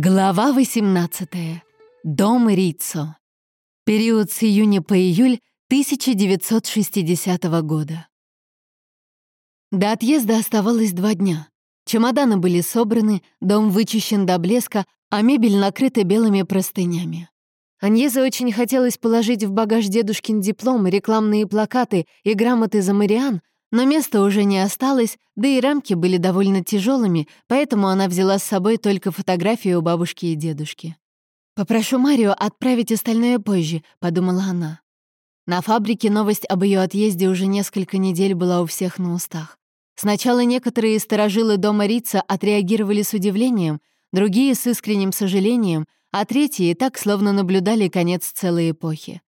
Глава 18. Дом Рицо. Период с июня по июль 1960 года. До отъезда оставалось два дня. Чемоданы были собраны, дом вычищен до блеска, а мебель накрыта белыми простынями. Аньезе очень хотелось положить в багаж дедушкин диплом, рекламные плакаты и грамоты за Мариан, но места уже не осталось, да и рамки были довольно тяжелыми, поэтому она взяла с собой только фотографию у бабушки и дедушки. «Попрошу Марио отправить остальное позже», — подумала она. На фабрике новость об ее отъезде уже несколько недель была у всех на устах. Сначала некоторые сторожилы дома Рица отреагировали с удивлением, другие — с искренним сожалением, а третьи так словно наблюдали конец целой эпохи.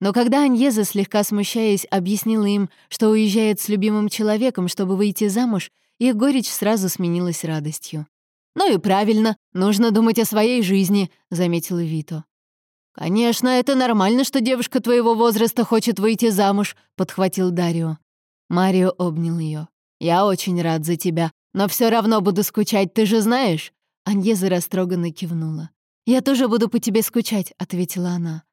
Но когда Аньеза, слегка смущаясь, объяснила им, что уезжает с любимым человеком, чтобы выйти замуж, их горечь сразу сменилась радостью. «Ну и правильно, нужно думать о своей жизни», — заметила Вито. «Конечно, это нормально, что девушка твоего возраста хочет выйти замуж», — подхватил Дарио. Марио обнял ее. «Я очень рад за тебя, но все равно буду скучать, ты же знаешь?» Аньеза растроганно кивнула. «Я тоже буду по тебе скучать», — ответила она.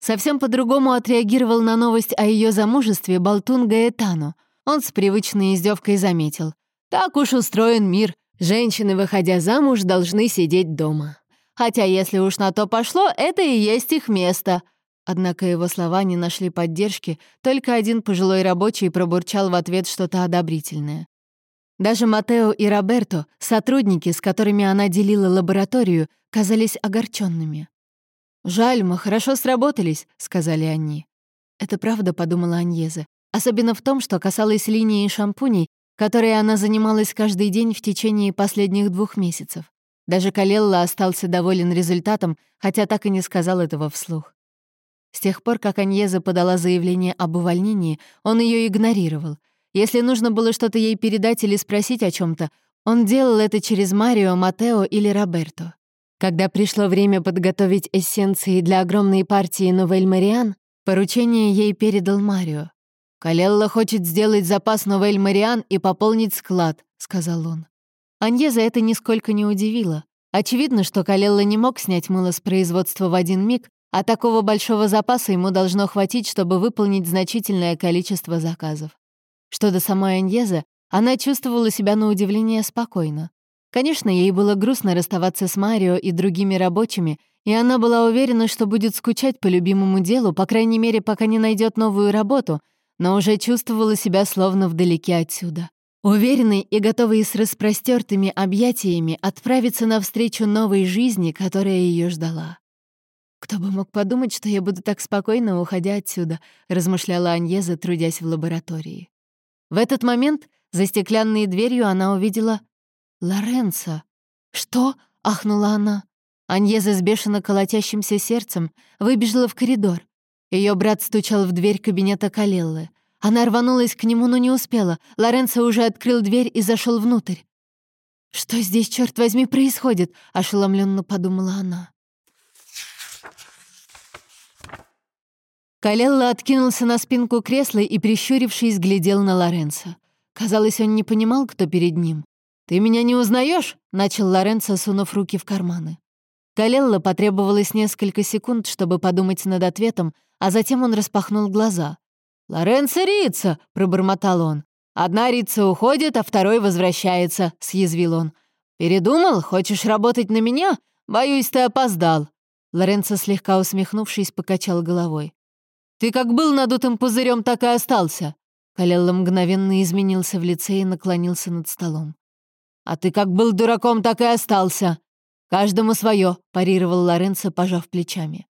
Совсем по-другому отреагировал на новость о ее замужестве болтун Гаэтану. Он с привычной издевкой заметил. «Так уж устроен мир. Женщины, выходя замуж, должны сидеть дома. Хотя, если уж на то пошло, это и есть их место». Однако его слова не нашли поддержки, только один пожилой рабочий пробурчал в ответ что-то одобрительное. Даже Матео и Роберто, сотрудники, с которыми она делила лабораторию, казались огорченными. «Жаль, мы хорошо сработались», — сказали они. Это правда, подумала Аньезе. Особенно в том, что касалось линии шампуней, которой она занималась каждый день в течение последних двух месяцев. Даже Калелла остался доволен результатом, хотя так и не сказал этого вслух. С тех пор, как Аньеза подала заявление об увольнении, он ее игнорировал. Если нужно было что-то ей передать или спросить о чем то он делал это через Марио, Матео или Роберто. Когда пришло время подготовить эссенции для огромной партии Новель Мариан, поручение ей передал Марио. «Калелла хочет сделать запас Новель Мариан и пополнить склад», — сказал он. Аньеза это нисколько не удивило. Очевидно, что Калелла не мог снять мыло с производства в один миг, а такого большого запаса ему должно хватить, чтобы выполнить значительное количество заказов. Что до самой Аньезы, она чувствовала себя на удивление спокойно. Конечно, ей было грустно расставаться с Марио и другими рабочими, и она была уверена, что будет скучать по любимому делу, по крайней мере, пока не найдет новую работу, но уже чувствовала себя словно вдалеке отсюда. Уверенной и готовой с распростертыми объятиями отправиться навстречу новой жизни, которая ее ждала. «Кто бы мог подумать, что я буду так спокойно, уходя отсюда», — размышляла Аньеза, трудясь в лаборатории. В этот момент за стеклянной дверью она увидела «Лоренцо!» «Что?» — ахнула она. Аньеза с бешено колотящимся сердцем выбежала в коридор. Ее брат стучал в дверь кабинета Калеллы. Она рванулась к нему, но не успела. Лоренцо уже открыл дверь и зашел внутрь. «Что здесь, черт возьми, происходит?» — ошеломленно подумала она. Калелла откинулся на спинку кресла и, прищурившись, глядел на Лоренцо. Казалось, он не понимал, кто перед ним. «Ты меня не узнаешь? начал Лоренцо, сунув руки в карманы. Калелла потребовалось несколько секунд, чтобы подумать над ответом, а затем он распахнул глаза. «Лоренцо Рица!» — пробормотал он. «Одна Рица уходит, а второй возвращается», — съязвил он. «Передумал? Хочешь работать на меня? Боюсь, ты опоздал». Лоренцо, слегка усмехнувшись, покачал головой. «Ты как был надутым пузырем, так и остался». Калелла мгновенно изменился в лице и наклонился над столом. «А ты как был дураком, так и остался. Каждому свое», — парировал Лоренцо, пожав плечами.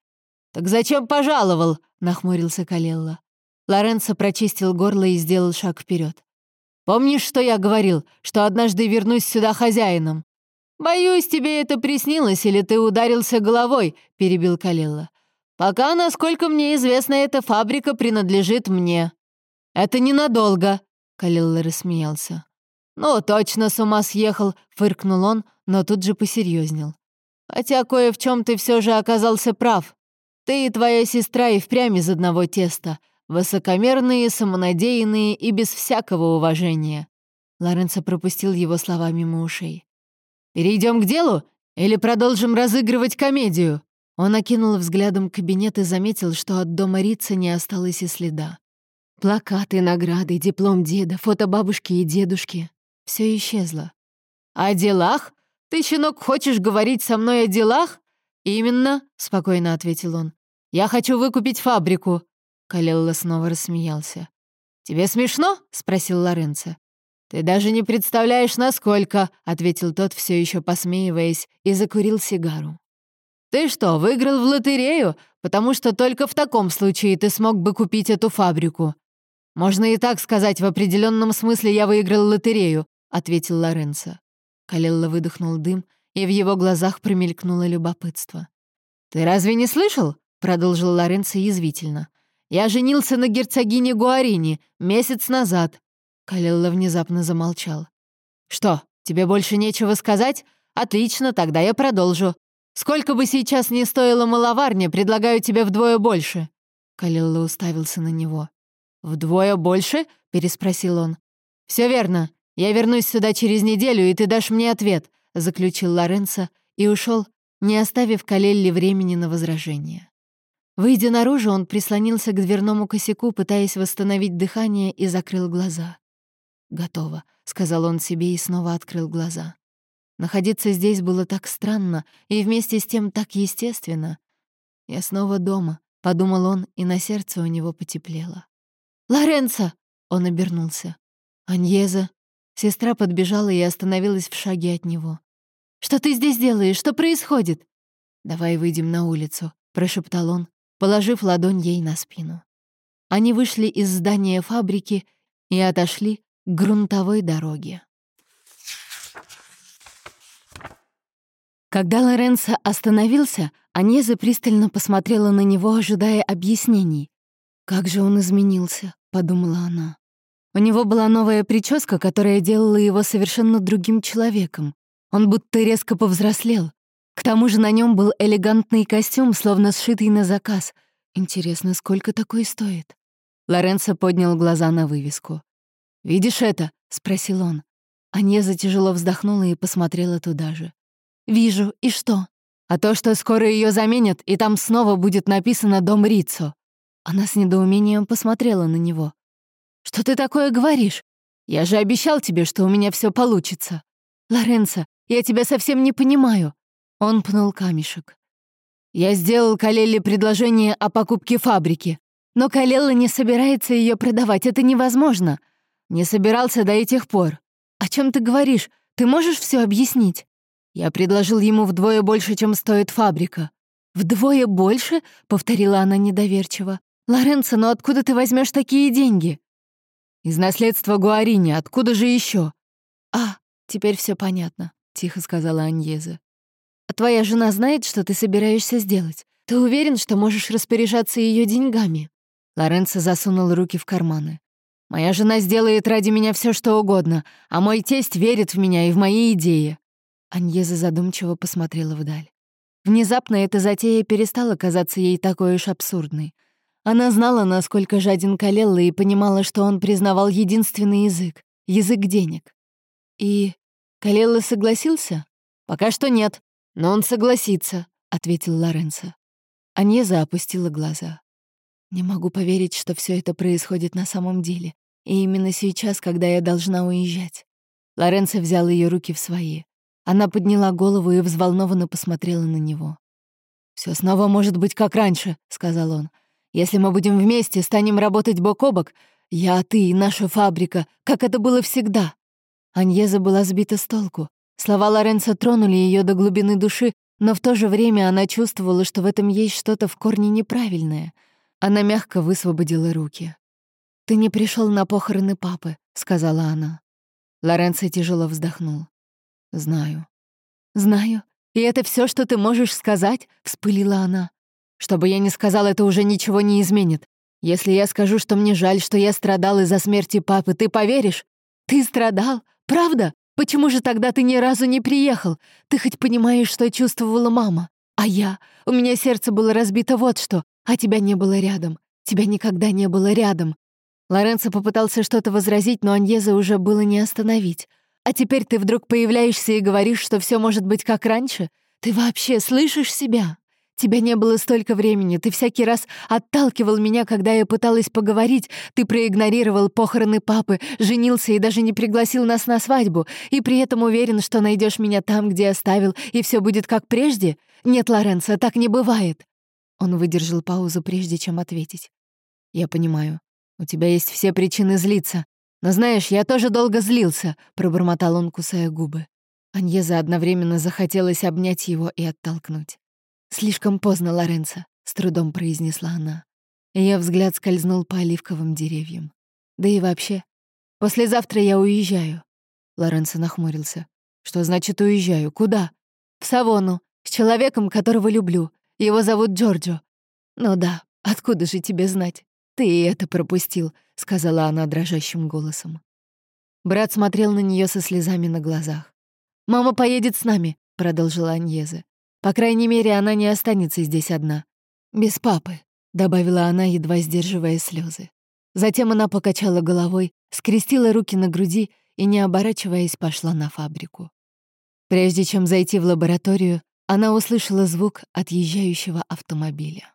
«Так зачем пожаловал?» — нахмурился Калелла. Лоренцо прочистил горло и сделал шаг вперед. «Помнишь, что я говорил, что однажды вернусь сюда хозяином?» «Боюсь, тебе это приснилось, или ты ударился головой», — перебил Калелла. «Пока, насколько мне известно, эта фабрика принадлежит мне». «Это ненадолго», — Калелла рассмеялся. «Ну, точно с ума съехал», — фыркнул он, но тут же посерьезнел. «Хотя кое в чем ты все же оказался прав. Ты и твоя сестра и впрямь из одного теста. Высокомерные, самонадеянные и без всякого уважения». Лоренцо пропустил его слова мимо ушей. «Перейдем к делу? Или продолжим разыгрывать комедию?» Он окинул взглядом кабинет и заметил, что от дома Рица не осталось и следа. Плакаты, награды, диплом деда, фото бабушки и дедушки — все исчезло. «О делах? Ты, щенок, хочешь говорить со мной о делах?» «Именно», — спокойно ответил он. «Я хочу выкупить фабрику». Калелла снова рассмеялся. «Тебе смешно?» — спросил Лоренцо. «Ты даже не представляешь, насколько», — ответил тот, все еще посмеиваясь, и закурил сигару. «Ты что, выиграл в лотерею? Потому что только в таком случае ты смог бы купить эту фабрику». «Можно и так сказать, в определенном смысле я выиграл лотерею», — ответил Лоренцо. Калелла выдохнул дым, и в его глазах промелькнуло любопытство. «Ты разве не слышал?» — продолжил Лоренцо язвительно. «Я женился на герцогине Гуарини месяц назад». Калелла внезапно замолчал. «Что, тебе больше нечего сказать? Отлично, тогда я продолжу. Сколько бы сейчас ни стоила маловарня, предлагаю тебе вдвое больше». Калилла уставился на него. «Вдвое больше?» — переспросил он. «Все верно. Я вернусь сюда через неделю, и ты дашь мне ответ», — заключил Лоренцо и ушел, не оставив Калелли времени на возражение. Выйдя наружу, он прислонился к дверному косяку, пытаясь восстановить дыхание, и закрыл глаза. «Готово», — сказал он себе и снова открыл глаза. Находиться здесь было так странно и вместе с тем так естественно. «Я снова дома», — подумал он, и на сердце у него потеплело. «Лоренцо!» — он обернулся. «Аньеза!» Сестра подбежала и остановилась в шаге от него. «Что ты здесь делаешь? Что происходит?» «Давай выйдем на улицу», — прошептал он, положив ладонь ей на спину. Они вышли из здания фабрики и отошли к грунтовой дороге. Когда Лоренцо остановился, Анеза пристально посмотрела на него, ожидая объяснений. «Как же он изменился», — подумала она. У него была новая прическа, которая делала его совершенно другим человеком. Он будто резко повзрослел. К тому же на нем был элегантный костюм, словно сшитый на заказ. Интересно, сколько такой стоит? Лоренцо поднял глаза на вывеску. «Видишь это?» — спросил он. Анеза тяжело вздохнула и посмотрела туда же. «Вижу. И что?» «А то, что скоро ее заменят, и там снова будет написано «Дом Рицо». Она с недоумением посмотрела на него. «Что ты такое говоришь? Я же обещал тебе, что у меня все получится. Лоренцо, я тебя совсем не понимаю». Он пнул камешек. «Я сделал Калелле предложение о покупке фабрики, но Калелла не собирается ее продавать, это невозможно. Не собирался до этих пор. О чем ты говоришь? Ты можешь все объяснить?» Я предложил ему вдвое больше, чем стоит фабрика. «Вдвое больше?» — повторила она недоверчиво. «Лоренцо, но откуда ты возьмешь такие деньги?» «Из наследства Гуарини. Откуда же еще? «А, теперь все понятно», — тихо сказала Аньеза. «А твоя жена знает, что ты собираешься сделать? Ты уверен, что можешь распоряжаться ее деньгами?» Лоренцо засунул руки в карманы. «Моя жена сделает ради меня все, что угодно, а мой тесть верит в меня и в мои идеи. Аньеза задумчиво посмотрела вдаль. Внезапно эта затея перестала казаться ей такой уж абсурдной. Она знала, насколько жаден Калелла, и понимала, что он признавал единственный язык — язык денег. И Калелла согласился? «Пока что нет, но он согласится», — ответил Лоренцо. Аньеза опустила глаза. «Не могу поверить, что все это происходит на самом деле, и именно сейчас, когда я должна уезжать». Лоренцо взял ее руки в свои. Она подняла голову и взволнованно посмотрела на него. Все снова может быть как раньше», — сказал он. «Если мы будем вместе, станем работать бок о бок, я, ты и наша фабрика, как это было всегда». Аньеза была сбита с толку. Слова Лоренцо тронули ее до глубины души, но в то же время она чувствовала, что в этом есть что-то в корне неправильное. Она мягко высвободила руки. «Ты не пришел на похороны папы», — сказала она. Лоренцо тяжело вздохнул. «Знаю». «Знаю. И это все, что ты можешь сказать?» — вспылила она. «Что бы я ни сказал, это уже ничего не изменит. Если я скажу, что мне жаль, что я страдал из-за смерти папы, ты поверишь? Ты страдал? Правда? Почему же тогда ты ни разу не приехал? Ты хоть понимаешь, что чувствовала мама? А я? У меня сердце было разбито вот что, а тебя не было рядом. Тебя никогда не было рядом». Лоренцо попытался что-то возразить, но Аньеза уже было не остановить. А теперь ты вдруг появляешься и говоришь, что все может быть как раньше? Ты вообще слышишь себя? Тебя не было столько времени, ты всякий раз отталкивал меня, когда я пыталась поговорить, ты проигнорировал похороны папы, женился и даже не пригласил нас на свадьбу, и при этом уверен, что найдешь меня там, где оставил, и все будет как прежде? Нет, Лоренцо, так не бывает. Он выдержал паузу, прежде чем ответить. Я понимаю, у тебя есть все причины злиться. Но знаешь, я тоже долго злился, пробормотал он, кусая губы. Аньеза одновременно захотелось обнять его и оттолкнуть. «Слишком поздно, Лоренцо», — с трудом произнесла она. Ее взгляд скользнул по оливковым деревьям. «Да и вообще, послезавтра я уезжаю». Лоренцо нахмурился. «Что значит уезжаю? Куда?» «В Савону, с человеком, которого люблю. Его зовут Джорджо». «Ну да, откуда же тебе знать? Ты и это пропустил», — сказала она дрожащим голосом. Брат смотрел на нее со слезами на глазах. «Мама поедет с нами», — продолжила Аньеза. По крайней мере, она не останется здесь одна. Без папы, добавила она, едва сдерживая слезы. Затем она покачала головой, скрестила руки на груди и, не оборачиваясь, пошла на фабрику. Прежде чем зайти в лабораторию, она услышала звук отъезжающего автомобиля.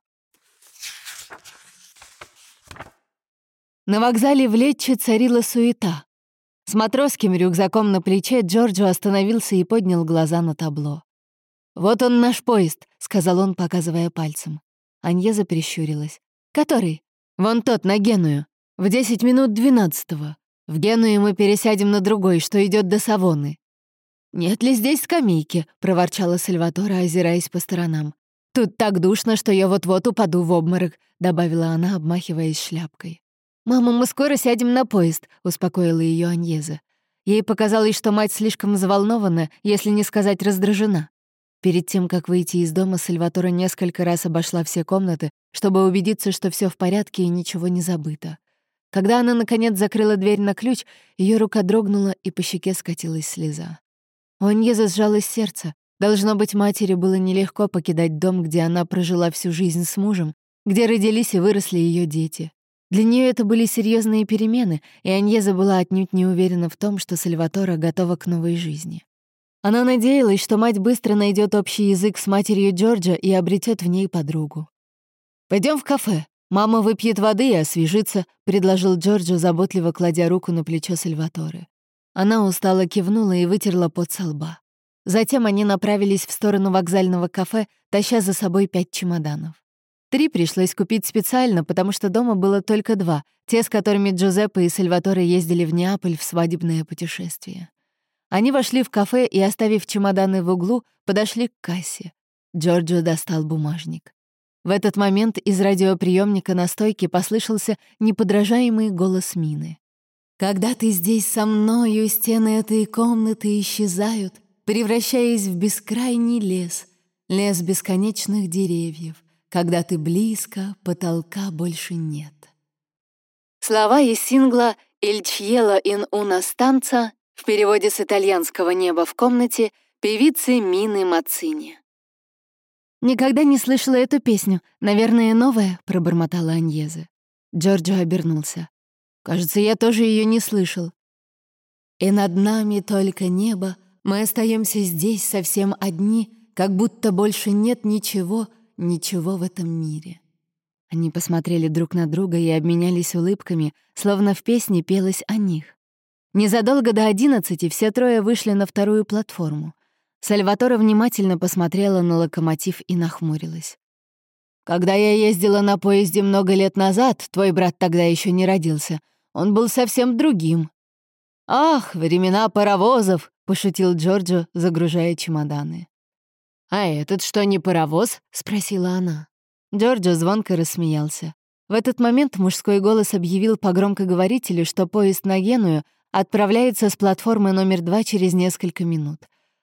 На вокзале в Летче царила суета. С матросским рюкзаком на плече Джорджо остановился и поднял глаза на табло. «Вот он наш поезд», — сказал он, показывая пальцем. Аньеза прищурилась. «Который?» «Вон тот, на Геную. В десять минут двенадцатого. В Генуе мы пересядем на другой, что идет до Савоны». «Нет ли здесь скамейки?» — проворчала Сальватора, озираясь по сторонам. «Тут так душно, что я вот-вот упаду в обморок», — добавила она, обмахиваясь шляпкой. «Мама, мы скоро сядем на поезд», — успокоила ее Аньеза. Ей показалось, что мать слишком взволнована, если не сказать раздражена. Перед тем, как выйти из дома, Сальватора несколько раз обошла все комнаты, чтобы убедиться, что все в порядке и ничего не забыто. Когда она, наконец, закрыла дверь на ключ, ее рука дрогнула, и по щеке скатилась слеза. У Аньеза сжалось сердце. Должно быть, матери было нелегко покидать дом, где она прожила всю жизнь с мужем, где родились и выросли ее дети. Для нее это были серьезные перемены, и Аньеза была отнюдь не уверена в том, что Сальватора готова к новой жизни. Она надеялась, что мать быстро найдет общий язык с матерью Джорджа и обретет в ней подругу. Пойдем в кафе. Мама выпьет воды и освежится», — предложил Джорджо, заботливо кладя руку на плечо Сальваторе. Она устало кивнула и вытерла пот со лба. Затем они направились в сторону вокзального кафе, таща за собой пять чемоданов. Три пришлось купить специально, потому что дома было только два, те, с которыми Джузеппе и Сальваторе ездили в Неаполь в свадебное путешествие. Они вошли в кафе и, оставив чемоданы в углу, подошли к кассе. Джорджо достал бумажник. В этот момент из радиоприемника на стойке послышался неподражаемый голос Мины. «Когда ты здесь со мною, стены этой комнаты исчезают, превращаясь в бескрайний лес, лес бесконечных деревьев. Когда ты близко, потолка больше нет». Слова из сингла «Il cielo in una stanza» В переводе с итальянского «Небо в комнате» певицы Мины Мацини. «Никогда не слышала эту песню. Наверное, новая», — пробормотала Аньезе. Джорджо обернулся. «Кажется, я тоже ее не слышал». «И над нами только небо, мы остаемся здесь совсем одни, как будто больше нет ничего, ничего в этом мире». Они посмотрели друг на друга и обменялись улыбками, словно в песне пелось о них. Незадолго до одиннадцати все трое вышли на вторую платформу. Сальватора внимательно посмотрела на локомотив и нахмурилась. «Когда я ездила на поезде много лет назад, твой брат тогда еще не родился, он был совсем другим». «Ах, времена паровозов!» — пошутил Джорджо, загружая чемоданы. «А этот что, не паровоз?» — спросила она. Джорджо звонко рассмеялся. В этот момент мужской голос объявил по громкоговорителю, что поезд на Геную Отправляется с платформы номер два через несколько минут.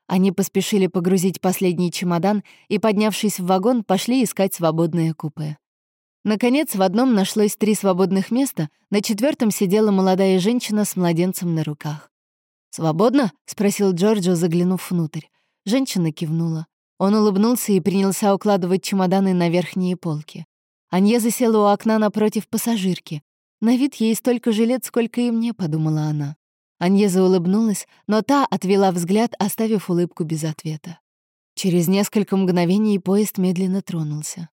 Они поспешили погрузить последний чемодан и, поднявшись в вагон, пошли искать свободное купе. Наконец, в одном нашлось три свободных места, на четвертом сидела молодая женщина с младенцем на руках. «Свободно?» — спросил Джорджо, заглянув внутрь. Женщина кивнула. Он улыбнулся и принялся укладывать чемоданы на верхние полки. Анье засела у окна напротив пассажирки. «На вид ей столько же лет, сколько и мне», — подумала она. Аньеза улыбнулась, но та отвела взгляд, оставив улыбку без ответа. Через несколько мгновений поезд медленно тронулся.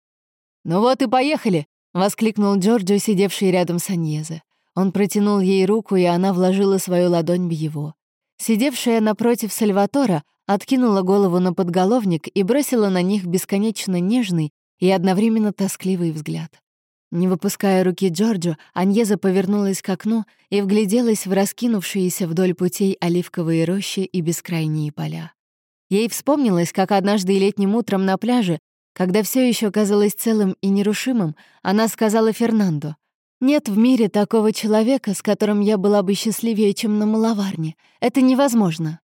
«Ну вот и поехали!» — воскликнул Джорджо, сидевший рядом с Аньезе. Он протянул ей руку, и она вложила свою ладонь в его. Сидевшая напротив Сальватора откинула голову на подголовник и бросила на них бесконечно нежный и одновременно тоскливый взгляд. Не выпуская руки Джорджо, Аньеза повернулась к окну и вгляделась в раскинувшиеся вдоль путей оливковые рощи и бескрайние поля. Ей вспомнилось, как однажды летним утром на пляже, когда все еще казалось целым и нерушимым, она сказала Фернандо, «Нет в мире такого человека, с которым я была бы счастливее, чем на маловарне. Это невозможно».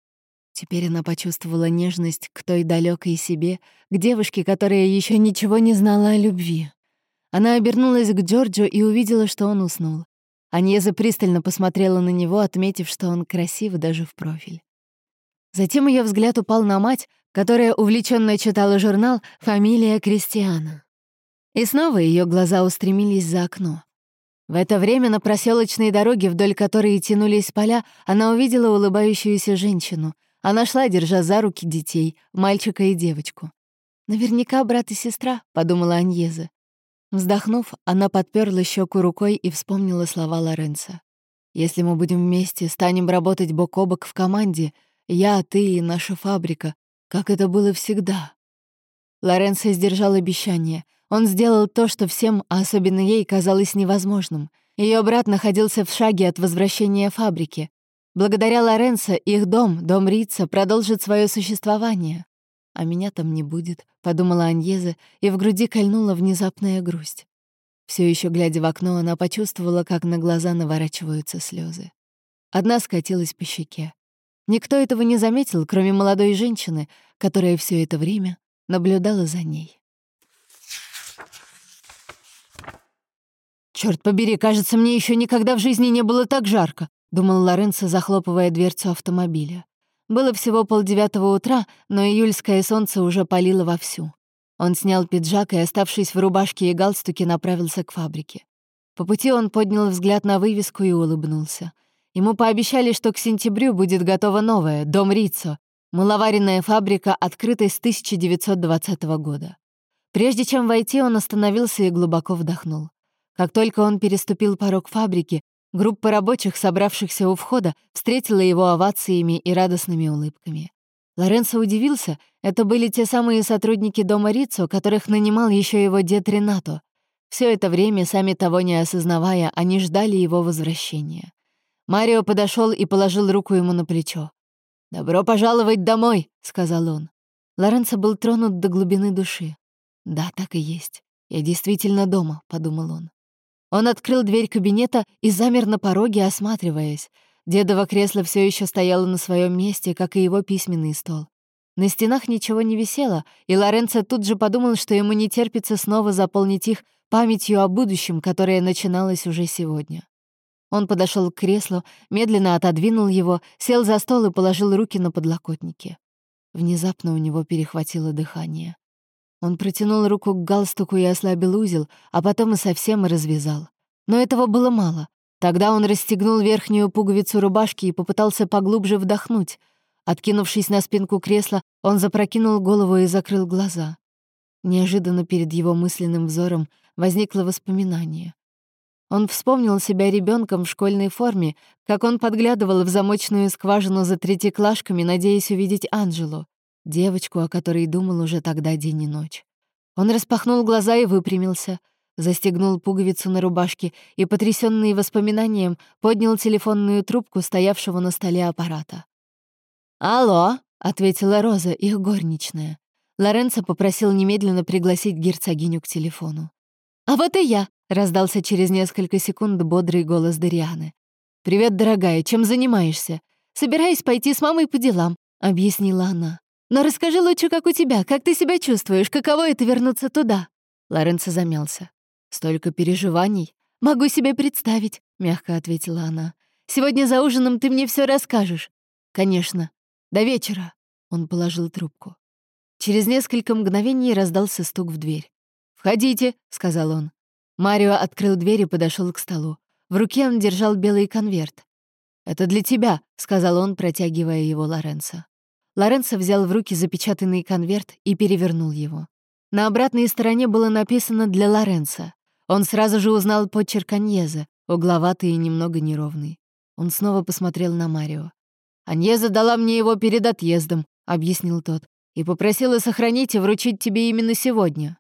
Теперь она почувствовала нежность к той далекой себе, к девушке, которая еще ничего не знала о любви. Она обернулась к Джорджу и увидела, что он уснул. Аньеза пристально посмотрела на него, отметив, что он красив даже в профиль. Затем ее взгляд упал на мать, которая увлеченно читала журнал «Фамилия Кристиана». И снова ее глаза устремились за окно. В это время на проселочной дороге, вдоль которой тянулись поля, она увидела улыбающуюся женщину. Она шла, держа за руки детей, мальчика и девочку. «Наверняка брат и сестра», — подумала Аньеза. Вздохнув, она подперла щеку рукой и вспомнила слова Лоренца. «Если мы будем вместе, станем работать бок о бок в команде, я, ты и наша фабрика, как это было всегда». Лоренцо сдержал обещание. Он сделал то, что всем, а особенно ей, казалось невозможным. Ее брат находился в шаге от возвращения фабрики. Благодаря Лоренцо их дом, дом Рица, продолжит свое существование. «А меня там не будет», — подумала Аньеза, и в груди кольнула внезапная грусть. Все еще глядя в окно, она почувствовала, как на глаза наворачиваются слезы. Одна скатилась по щеке. Никто этого не заметил, кроме молодой женщины, которая все это время наблюдала за ней. Черт побери, кажется, мне еще никогда в жизни не было так жарко», — думал Лоренцо, захлопывая дверцу автомобиля. Было всего полдевятого утра, но июльское солнце уже палило вовсю. Он снял пиджак и, оставшись в рубашке и галстуке, направился к фабрике. По пути он поднял взгляд на вывеску и улыбнулся. Ему пообещали, что к сентябрю будет готова новая, дом Рицо, маловаренная фабрика, открытая с 1920 года. Прежде чем войти, он остановился и глубоко вдохнул. Как только он переступил порог фабрики, Группа рабочих, собравшихся у входа, встретила его овациями и радостными улыбками. Лоренцо удивился, это были те самые сотрудники дома Рицо, которых нанимал еще его дед Ренато. Все это время, сами того не осознавая, они ждали его возвращения. Марио подошел и положил руку ему на плечо. «Добро пожаловать домой», — сказал он. Лоренцо был тронут до глубины души. «Да, так и есть. Я действительно дома», — подумал он. Он открыл дверь кабинета и замер на пороге, осматриваясь. Дедово кресло все еще стояло на своем месте, как и его письменный стол. На стенах ничего не висело, и Лоренцо тут же подумал, что ему не терпится снова заполнить их памятью о будущем, которое начиналось уже сегодня. Он подошел к креслу, медленно отодвинул его, сел за стол и положил руки на подлокотники. Внезапно у него перехватило дыхание. Он протянул руку к галстуку и ослабил узел, а потом и совсем развязал. Но этого было мало. Тогда он расстегнул верхнюю пуговицу рубашки и попытался поглубже вдохнуть. Откинувшись на спинку кресла, он запрокинул голову и закрыл глаза. Неожиданно перед его мысленным взором возникло воспоминание. Он вспомнил себя ребенком в школьной форме, как он подглядывал в замочную скважину за третьеклашками, надеясь увидеть Анжелу девочку, о которой думал уже тогда день и ночь. Он распахнул глаза и выпрямился, застегнул пуговицу на рубашке и, потрясённый воспоминанием, поднял телефонную трубку стоявшего на столе аппарата. «Алло», — ответила Роза, их горничная. Лоренцо попросил немедленно пригласить герцогиню к телефону. «А вот и я», — раздался через несколько секунд бодрый голос Дарианы. «Привет, дорогая, чем занимаешься?» «Собираюсь пойти с мамой по делам», — объяснила она. Но расскажи лучше, как у тебя, как ты себя чувствуешь, каково это вернуться туда?» Лоренцо замялся. «Столько переживаний. Могу себе представить», — мягко ответила она. «Сегодня за ужином ты мне все расскажешь». «Конечно. До вечера». Он положил трубку. Через несколько мгновений раздался стук в дверь. «Входите», — сказал он. Марио открыл дверь и подошел к столу. В руке он держал белый конверт. «Это для тебя», — сказал он, протягивая его Лоренцо. Лоренцо взял в руки запечатанный конверт и перевернул его. На обратной стороне было написано «Для Лоренцо». Он сразу же узнал почерк Аньеза, угловатый и немного неровный. Он снова посмотрел на Марио. «Аньеза дала мне его перед отъездом», — объяснил тот, «и попросила сохранить и вручить тебе именно сегодня».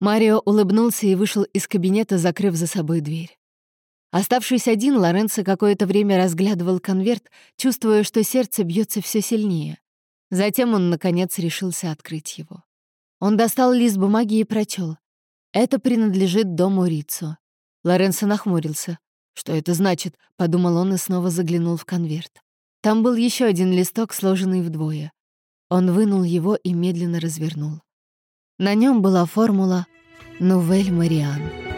Марио улыбнулся и вышел из кабинета, закрыв за собой дверь. Оставшись один, Лоренцо какое-то время разглядывал конверт, чувствуя, что сердце бьется все сильнее. Затем он, наконец, решился открыть его. Он достал лист бумаги и прочел. «Это принадлежит дому Рицо». Лоренцо нахмурился. «Что это значит?» — подумал он и снова заглянул в конверт. Там был еще один листок, сложенный вдвое. Он вынул его и медленно развернул. На нем была формула «Нувель Мариан».